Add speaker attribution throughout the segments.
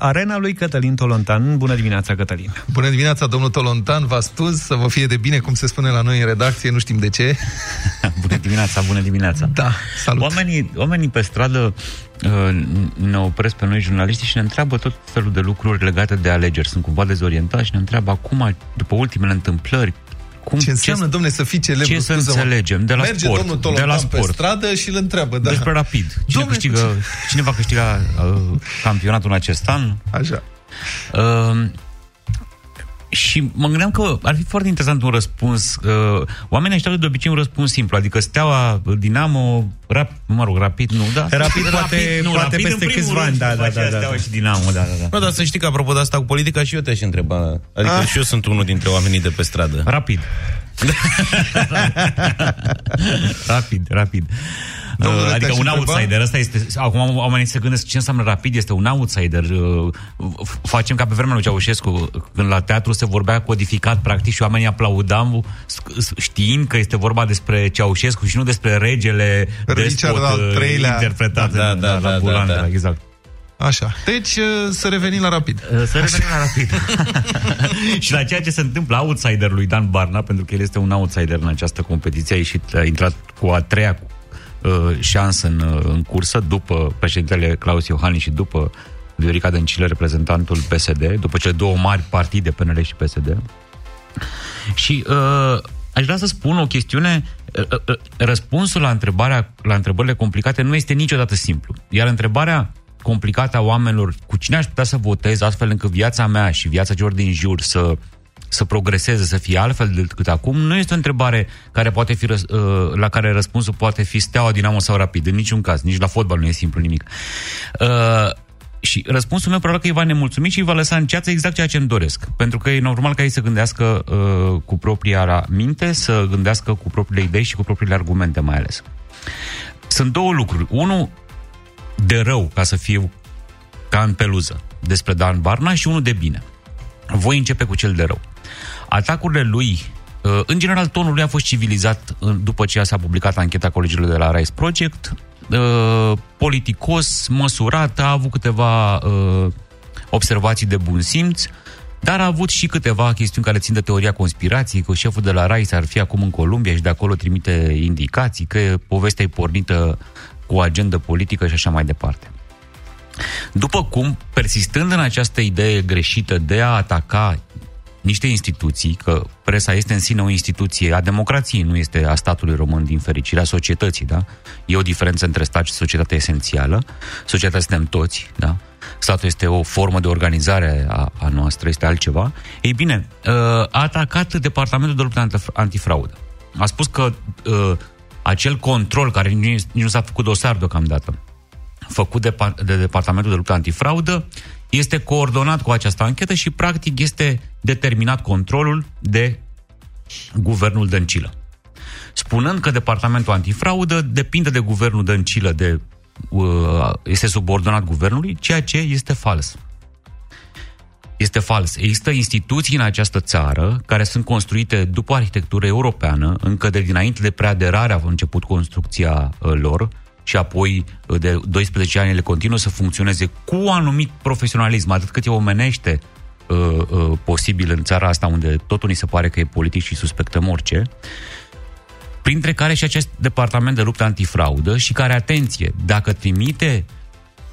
Speaker 1: Arena lui Cătălin Tolontan. Bună dimineața, Cătălin!
Speaker 2: Bună dimineața, domnul Tolontan, v stuz să vă fie de bine, cum se spune la noi în redacție, nu știm de ce.
Speaker 1: bună dimineața, bună dimineața!
Speaker 2: Da, salut!
Speaker 1: Oamenii, oamenii pe stradă uh, ne opresc pe noi jurnaliștii și ne întreabă tot felul de lucruri legate de alegeri. Sunt cumva dezorientați și ne întreabă acum, după ultimele întâmplări,
Speaker 2: cum, ce înseamnă, ce, domne, să fii celebru?
Speaker 1: Ce să înțelegem? De la
Speaker 2: Merge
Speaker 1: sport.
Speaker 2: domnul Tolotan
Speaker 1: de la sport.
Speaker 2: pe stradă și îl întreabă. Da.
Speaker 1: Despre rapid. Cine, domne, câștigă, cine va câștiga uh, campionatul în acest an?
Speaker 2: Așa.
Speaker 1: Uh, și mă gândeam că ar fi foarte interesant un răspuns. Uh, oamenii așteaptă de obicei un răspuns simplu, adică Steaua, Dinamo, rap, mă rog, Rapid, nu, da?
Speaker 2: Rapid, poate, rapid, nu, poate rapid peste câțiva ani, da, da, da, da,
Speaker 1: Steaua și Dinamo, da, da, da.
Speaker 3: Nu, dar să știi că apropo de asta cu politica și eu te-aș întreba. Adică ah. și eu sunt unul dintre oamenii de pe stradă.
Speaker 1: Rapid. rapid, rapid. Domnule, adică un outsider, asta este... Acum oamenii se gândesc ce înseamnă rapid, este un outsider. Uh, facem ca pe vremea lui Ceaușescu, când la teatru se vorbea codificat, practic, și oamenii aplaudam știind că este vorba despre Ceaușescu și nu despre regele
Speaker 2: Richard despot al uh, treilea.
Speaker 1: interpretat da, da, da, la da, da, da. exact.
Speaker 2: Așa. Deci, uh, să revenim la rapid.
Speaker 1: Să revenim Așa. la rapid. și la ceea ce se întâmplă outsiderului Dan Barna, pentru că el este un outsider în această competiție, a ieșit, a intrat cu a treia uh, șansă în, uh, în cursă, după președintele Claus Iohannis și după Viorica Dăncilă, reprezentantul PSD, după cele două mari partide, PNL și PSD. Și uh, aș vrea să spun o chestiune, uh, uh, răspunsul la, întrebarea, la întrebările complicate nu este niciodată simplu. Iar întrebarea complicată a oamenilor cu cine aș putea să votez astfel încât viața mea și viața celor din jur să să progreseze, să fie altfel decât acum, nu este o întrebare care poate fi, uh, la care răspunsul poate fi steaua, dinamo sau rapid. În niciun caz. Nici la fotbal nu e simplu nimic. Uh, și răspunsul meu probabil că îi va nemulțumi și îi va lăsa în ceață exact ceea ce îmi doresc. Pentru că e normal ca ei să gândească uh, cu propria minte, să gândească cu propriile idei și cu propriile argumente mai ales. Sunt două lucruri. Unul, de rău, ca să fiu ca în peluză, despre Dan Barna și unul de bine. Voi începe cu cel de rău. Atacurile lui, uh, în general, tonul lui a fost civilizat după ce s-a publicat ancheta colegilor de la Rice Project, uh, politicos, măsurat, a avut câteva uh, observații de bun simț, dar a avut și câteva chestiuni care țin de teoria conspirației, că șeful de la Rice ar fi acum în Columbia și de acolo trimite indicații, că povestea e pornită cu o agendă politică și așa mai departe. După cum, persistând în această idee greșită de a ataca niște instituții, că presa este în sine o instituție a democrației, nu este a statului român din fericire, a societății, da? E o diferență între stat și societate esențială. Societatea suntem toți, da? Statul este o formă de organizare a, a noastră, este altceva. Ei bine, uh, a atacat Departamentul de Luptă Antifraudă. A spus că uh, acel control, care nici nu s-a făcut dosar deocamdată, făcut de, de Departamentul de Luptă Antifraudă, este coordonat cu această anchetă și, practic, este determinat controlul de guvernul Dăncilă. Spunând că Departamentul Antifraudă depinde de guvernul Dăncilă, de, uh, este subordonat guvernului, ceea ce este fals. Este fals. Există instituții în această țară care sunt construite după arhitectură europeană, încă de dinainte de preaderare a început construcția uh, lor, și apoi uh, de 12 ani le continuă să funcționeze cu anumit profesionalism, atât cât e omenește uh, uh, posibil în țara asta unde totul ni se pare că e politic și suspectăm orice, printre care și acest departament de luptă antifraudă și care, atenție, dacă trimite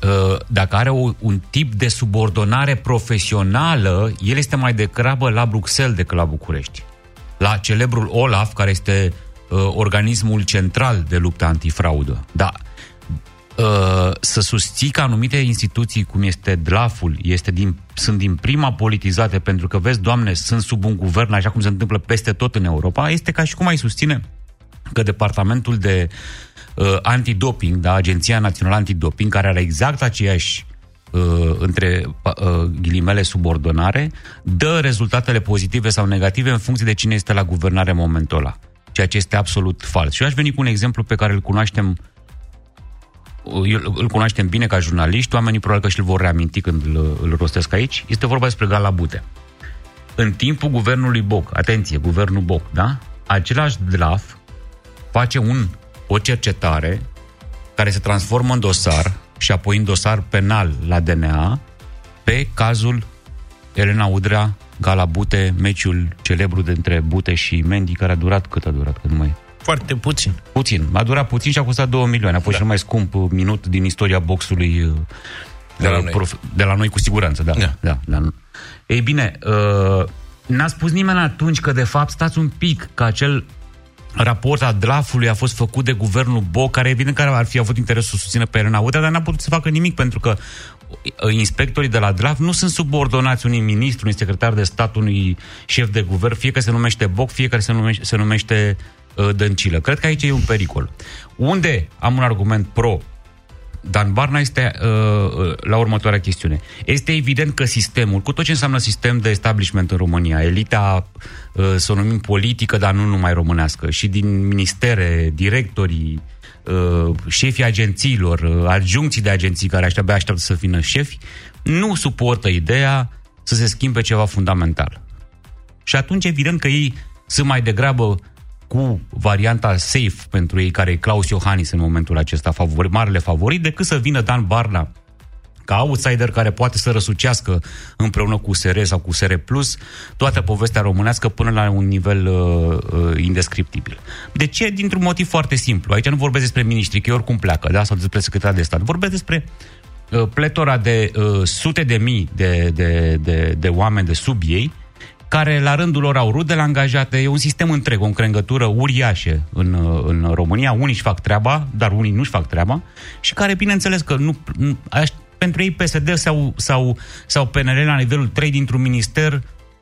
Speaker 1: uh, dacă are o, un tip de subordonare profesională, el este mai degrabă la Bruxelles decât la București. La celebrul OLAF, care este uh, organismul central de luptă antifraudă. Da, uh, să susții că anumite instituții, cum este DLAF-ul, este din, sunt din prima politizate, pentru că, vezi, Doamne, sunt sub un guvern, așa cum se întâmplă peste tot în Europa, este ca și cum ai susține că departamentul de uh, antidoping, da, Agenția Națională Antidoping, care are exact aceeași uh, între uh, ghilimele subordonare, dă rezultatele pozitive sau negative în funcție de cine este la guvernare în momentul ăla ceea ce este absolut fals. Și eu aș veni cu un exemplu pe care îl cunoaștem îl cunoaștem bine ca jurnaliști, oamenii probabil că și-l vor reaminti când îl, îl rostesc aici, este vorba despre Galabute. În timpul guvernului Boc, atenție, guvernul Boc, da? Același DLAF face un, o cercetare care se transformă în dosar și apoi în dosar penal la DNA pe cazul Elena Udrea, Gala Bute, meciul celebru dintre Bute și Mendy, care a durat cât a durat, că nu mai...
Speaker 3: Foarte puțin.
Speaker 1: Puțin. A durat puțin și a costat 2 milioane. A fost da. cel mai scump uh, minut din istoria boxului uh,
Speaker 3: De la noi.
Speaker 1: prof- de la noi cu siguranță, da.
Speaker 3: Da.
Speaker 1: da, da. Ei bine, uh, n-a spus nimeni atunci că de fapt stați un pic că acel raport al DLAF-ului a fost făcut de guvernul Boc, care evident că ar fi avut interesul să susțină pe Elena Udrea, dar n-a putut să facă nimic pentru că uh, inspectorii de la DLAF nu sunt subordonați unui ministru, unui secretar de stat, unui șef de guvern, fie că se numește Boc, fie că se numește, se numește uh, Dăncilă. Cred că aici e un pericol. Unde am un argument pro Dan Barna este uh, uh, la următoarea chestiune. Este evident că sistemul, cu tot ce înseamnă sistem de establishment în România, elita, uh, să o numim politică, dar nu numai românească, și din ministere, directorii, uh, șefii agențiilor, uh, adjuncții de agenții care așteaptă, așteaptă să vină șefi, nu suportă ideea să se schimbe ceva fundamental. Și atunci, evident că ei sunt mai degrabă cu varianta safe pentru ei, care e Claus Iohannis în momentul acesta, favori, marele favorit, decât să vină Dan Barna ca outsider care poate să răsucească împreună cu SR sau cu SR Plus toată povestea românească până la un nivel uh, uh, indescriptibil. De ce? Dintr-un motiv foarte simplu. Aici nu vorbesc despre miniștri, că ei oricum pleacă, da? sau despre secretar de stat. Vorbesc despre uh, pletora de uh, sute de mii de, de, de, de oameni de sub ei, care la rândul lor au rude la angajate, e un sistem întreg, o încrengătură uriașă în, uh, în România. Unii își fac treaba, dar unii nu-și fac treaba și care, bineînțeles, că nu, nu aș, pentru ei PSD sau, sau, sau PNL la nivelul 3 dintr-un minister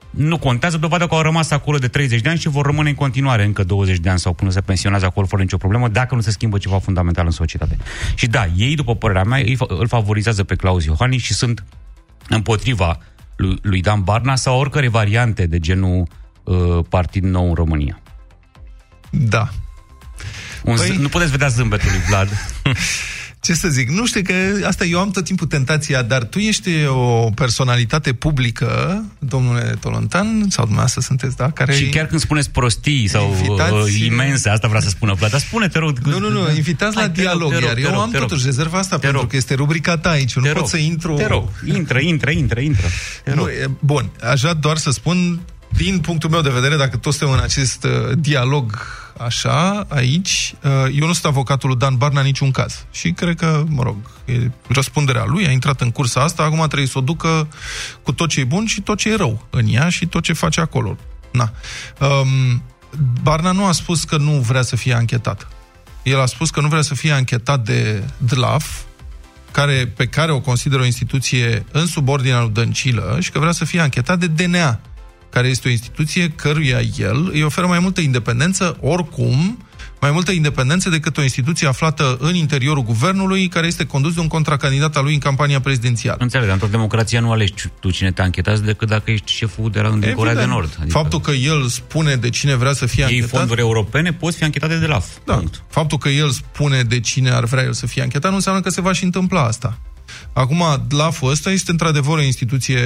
Speaker 1: nu contează, dovadă că au rămas acolo de 30 de ani și vor rămâne în continuare încă 20 de ani sau până se pensionează acolo fără nicio problemă, dacă nu se schimbă ceva fundamental în societate. Și da, ei, după părerea mea, îi, fa- îl favorizează pe Claus Iohannis și sunt împotriva lui, lui Dan Barna sau oricare variante de genul uh, Partid Nou în România.
Speaker 2: Da.
Speaker 1: Un
Speaker 2: Păi-
Speaker 1: păi... Nu puteți vedea zâmbetul lui Vlad.
Speaker 2: Ce să zic? Nu știu că asta eu am tot timpul tentația, dar tu ești o personalitate publică, domnule Tolontan, sau dumneavoastră sunteți, da? Care
Speaker 1: și chiar când spuneți prostii sau
Speaker 2: Invitați-
Speaker 1: uh, imense, asta vrea să spună Vlad, dar spune, te rog.
Speaker 2: Nu, nu, nu, invitați la
Speaker 1: Hai, te rog,
Speaker 2: dialog,
Speaker 1: te rog,
Speaker 2: iar
Speaker 1: te
Speaker 2: eu
Speaker 1: rog,
Speaker 2: am
Speaker 1: te rog.
Speaker 2: totuși rezerva asta, pentru
Speaker 1: rog.
Speaker 2: că este rubrica ta aici, eu nu
Speaker 1: Te
Speaker 2: pot
Speaker 1: rog,
Speaker 2: să intru...
Speaker 1: Te rog, intră, intră, intră, intră. Te
Speaker 2: Nu,
Speaker 1: rog.
Speaker 2: e, bun, aș vrea doar să spun, din punctul meu de vedere, dacă toți suntem în acest uh, dialog așa, aici, uh, eu nu sunt avocatul lui Dan Barna în niciun caz. Și cred că, mă rog, e răspunderea lui, a intrat în cursa asta, acum trebuie să o ducă cu tot ce e bun și tot ce e rău în ea și tot ce face acolo. Na. Um, Barna nu a spus că nu vrea să fie anchetat. El a spus că nu vrea să fie anchetat de DLAF, care, pe care o consideră o instituție în subordinea lui Dăncilă și că vrea să fie anchetat de DNA, care este o instituție căruia el îi oferă mai multă independență, oricum, mai multă independență decât o instituție aflată în interiorul guvernului, care este condus de un contracandidat al lui în campania prezidențială.
Speaker 1: Înțeleg, dar într-o democrație nu alegi tu cine te anchetează decât dacă ești șeful de la din Corea de
Speaker 2: Evident,
Speaker 1: Nord. Adică
Speaker 2: Faptul că el spune de cine vrea să fie
Speaker 1: iei
Speaker 2: anchetat...
Speaker 1: fonduri europene, poți fi anchetate de LAF.
Speaker 2: Da.
Speaker 1: Punct.
Speaker 2: Faptul că el spune de cine ar vrea el să fie anchetat nu înseamnă că se va și întâmpla asta. Acum, DLAF-ul ăsta este într-adevăr o instituție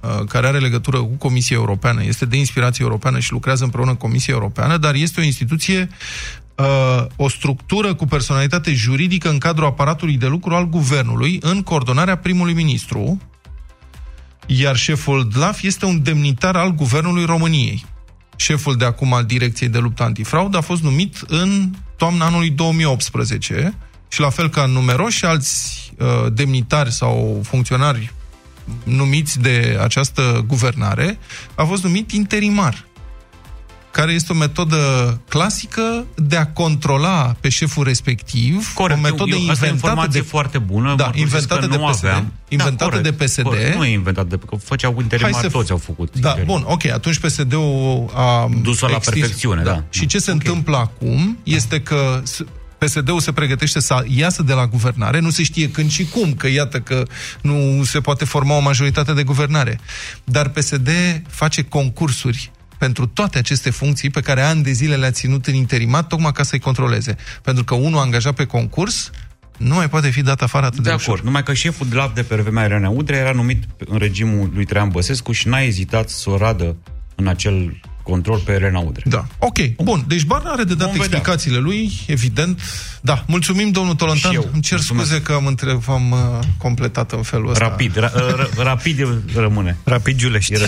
Speaker 2: uh, care are legătură cu Comisia Europeană, este de inspirație europeană și lucrează împreună cu Comisia Europeană, dar este o instituție, uh, o structură cu personalitate juridică în cadrul aparatului de lucru al guvernului, în coordonarea primului ministru, iar șeful DLAF este un demnitar al guvernului României. Șeful de acum al Direcției de Luptă Antifraudă a fost numit în toamna anului 2018 și la fel ca numeroși alți uh, demnitari sau funcționari numiți de această guvernare, a fost numit interimar care este o metodă clasică de a controla pe șeful respectiv,
Speaker 1: Corect,
Speaker 2: o metodă
Speaker 1: eu, eu, asta e
Speaker 2: inventată
Speaker 1: informație
Speaker 2: de
Speaker 1: foarte bună.
Speaker 2: Da,
Speaker 1: mărturisesc
Speaker 2: inventată
Speaker 1: că
Speaker 2: de
Speaker 1: nu
Speaker 2: PSD.
Speaker 1: Aveam.
Speaker 2: Inventată
Speaker 1: corect,
Speaker 2: de PSD.
Speaker 1: Corect, nu e inventat de că făceau interimar,
Speaker 2: Hai să-
Speaker 1: toți au făcut.
Speaker 2: Da,
Speaker 1: interimar.
Speaker 2: bun, ok, atunci PSD-ul a
Speaker 1: Dus-o la
Speaker 2: extins-
Speaker 1: perfecțiune, da.
Speaker 2: Și ce se
Speaker 1: Ok.
Speaker 2: întâmplă acum este că s- PSD-ul se pregătește să iasă de la guvernare, nu se știe când și cum, că iată că nu se poate forma o majoritate de guvernare. Dar PSD face concursuri pentru toate aceste funcții pe care ani de zile le-a ținut în interimat, tocmai ca să-i controleze. Pentru că unul angajat pe concurs nu mai poate fi dat afară atât de,
Speaker 1: De
Speaker 2: ușor.
Speaker 1: acord, numai că șeful de LAF de pe vremea Elena Udrea era numit în regimul lui Traian Băsescu și n-a ezitat să o radă în acel control pe Elena Udre.
Speaker 2: Da. Ok, bun. Deci Barna are de dat
Speaker 1: Vom vedea.
Speaker 2: explicațiile lui, evident. Da, mulțumim, domnul Tolontan.
Speaker 1: Și eu.
Speaker 2: Îmi cer
Speaker 1: Mulțumesc.
Speaker 2: scuze că am, între... uh, am uh, completat în felul ăsta.
Speaker 1: Rapid, ra, ra, rapid rămâne.
Speaker 4: Rapid Giulești.
Speaker 1: E